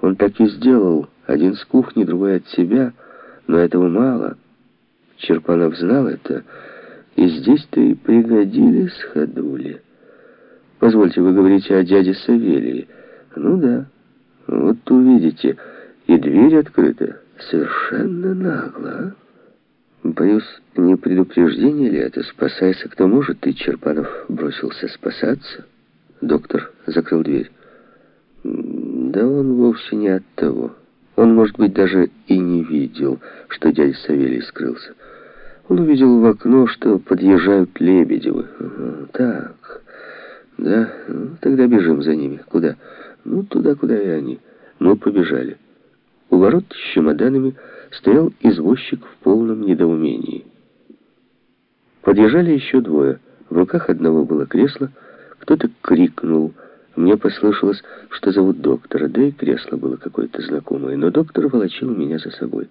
Он так и сделал, один с кухни, другой от себя, но этого мало. Черпанов знал это, и здесь-то и пригодились ходули. Позвольте, вы говорите о дяде Савелии. Ну да, вот увидите, и дверь открыта. Совершенно нагло, а? Боюсь, не предупреждение ли это? Спасайся, кто может. И Черпанов бросился спасаться. Доктор закрыл дверь. Да он вовсе не от того. Он, может быть, даже и не видел, что дядя Савелий скрылся. Он увидел в окно, что подъезжают Лебедевы. Так, да, ну, тогда бежим за ними. Куда? Ну, туда, куда и они. Ну, побежали. У ворот с чемоданами стоял извозчик в полном недоумении. Подъезжали еще двое. В руках одного было кресло. Кто-то крикнул. Мне послышалось, что зовут доктора, да и кресло было какое-то знакомое, но доктор волочил меня за собой.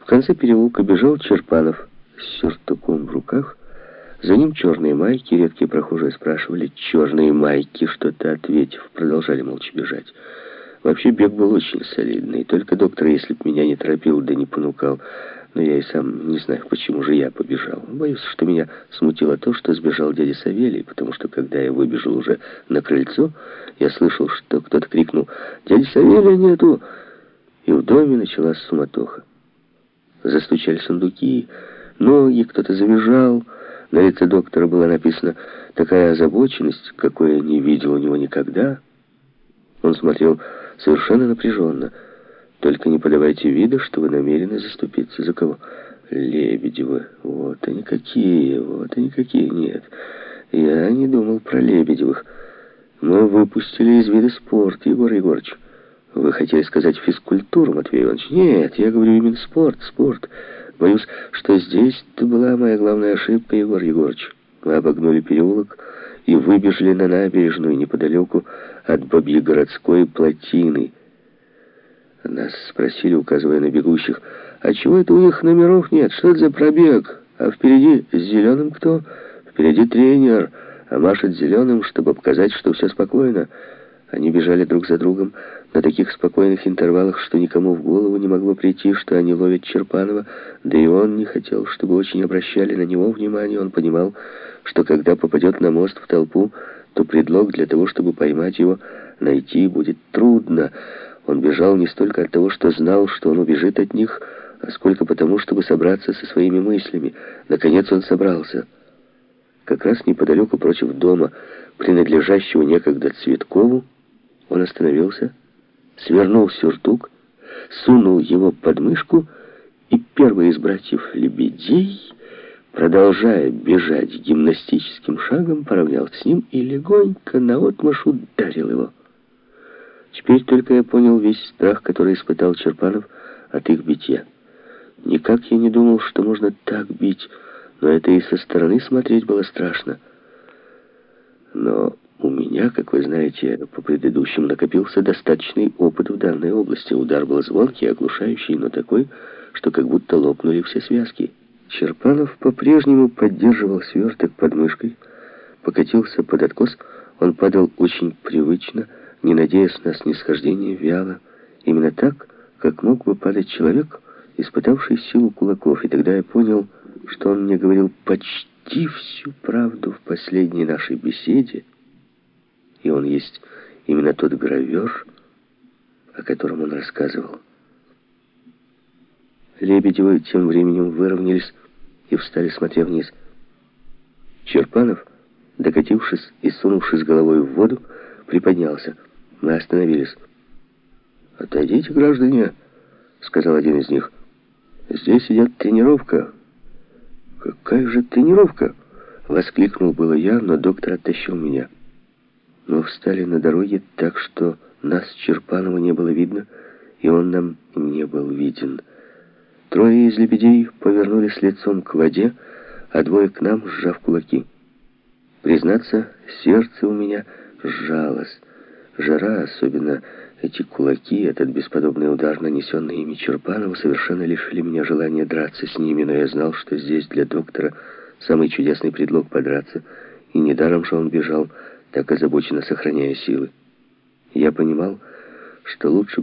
В конце переулка бежал Черпанов с сюртуком в руках. За ним черные майки, редкие прохожие спрашивали, черные майки, что-то ответив, продолжали молча бежать. Вообще бег был очень солидный. Только доктор, если б меня не торопил, да не понукал. Но я и сам не знаю, почему же я побежал. Боюсь, что меня смутило то, что сбежал дядя Савелий, потому что, когда я выбежал уже на крыльцо, я слышал, что кто-то крикнул «Дядя Савелия нету!» И в доме началась суматоха. Застучали сундуки, ноги, кто-то завизжал. На лице доктора была написана такая озабоченность, какой я не видел у него никогда. Он смотрел совершенно напряженно. Только не подавайте вида, что вы намерены заступиться за кого. Лебедевы. Вот они какие, вот они какие. Нет, я не думал про Лебедевых. Мы выпустили из вида спорт, Егор Егорович. Вы хотели сказать физкультуру, Матвей Иванович? Нет, я говорю именно спорт, спорт. Боюсь, что здесь-то была моя главная ошибка, Егор Егорович. Мы обогнули переулок и выбежали на набережную неподалеку от Бабьегородской плотины. Нас спросили, указывая на бегущих, а чего это у них номеров нет? Что это за пробег? А впереди с зеленым кто? Впереди тренер, а машет зеленым, чтобы показать, что все спокойно. Они бежали друг за другом на таких спокойных интервалах, что никому в голову не могло прийти, что они ловят Черпанова, да и он не хотел, чтобы очень обращали на него внимание. Он понимал, что когда попадет на мост в толпу, то предлог для того, чтобы поймать его, найти будет трудно. Он бежал не столько от того, что знал, что он убежит от них, а сколько потому, чтобы собраться со своими мыслями. Наконец он собрался. Как раз неподалеку против дома, принадлежащего некогда Цветкову, он остановился, свернул сюртук, сунул его под мышку, и первый из братьев Лебедей, продолжая бежать гимнастическим шагом, поравнялся с ним и легонько наотмашь ударил его. Теперь только я понял весь страх, который испытал Черпанов от их битья. Никак я не думал, что можно так бить, но это и со стороны смотреть было страшно. Но у меня, как вы знаете, по предыдущим накопился достаточный опыт в данной области. Удар был звонкий, оглушающий, но такой, что как будто лопнули все связки. Черпанов по-прежнему поддерживал сверток под мышкой, покатился под откос, он падал очень привычно, не надеясь на снисхождение, вяло. Именно так, как мог бы падать человек, испытавший силу кулаков. И тогда я понял, что он мне говорил почти всю правду в последней нашей беседе, и он есть именно тот гравер, о котором он рассказывал. Лебедевы тем временем выровнялись и встали, смотря вниз. Черпанов, докатившись и сунувшись головой в воду, приподнялся. Мы остановились. «Отойдите, граждане», — сказал один из них. «Здесь идет тренировка». «Какая же тренировка?» — воскликнул было я, но доктор оттащил меня. Мы встали на дороге так, что нас Черпанова не было видно, и он нам не был виден. Трое из лебедей повернулись лицом к воде, а двое к нам, сжав кулаки. Признаться, сердце у меня сжалось. Жара, особенно эти кулаки, этот бесподобный удар, нанесенный ими Черпанову, совершенно лишили меня желания драться с ними, но я знал, что здесь для доктора самый чудесный предлог подраться, и недаром же он бежал, так озабоченно сохраняя силы. Я понимал, что лучше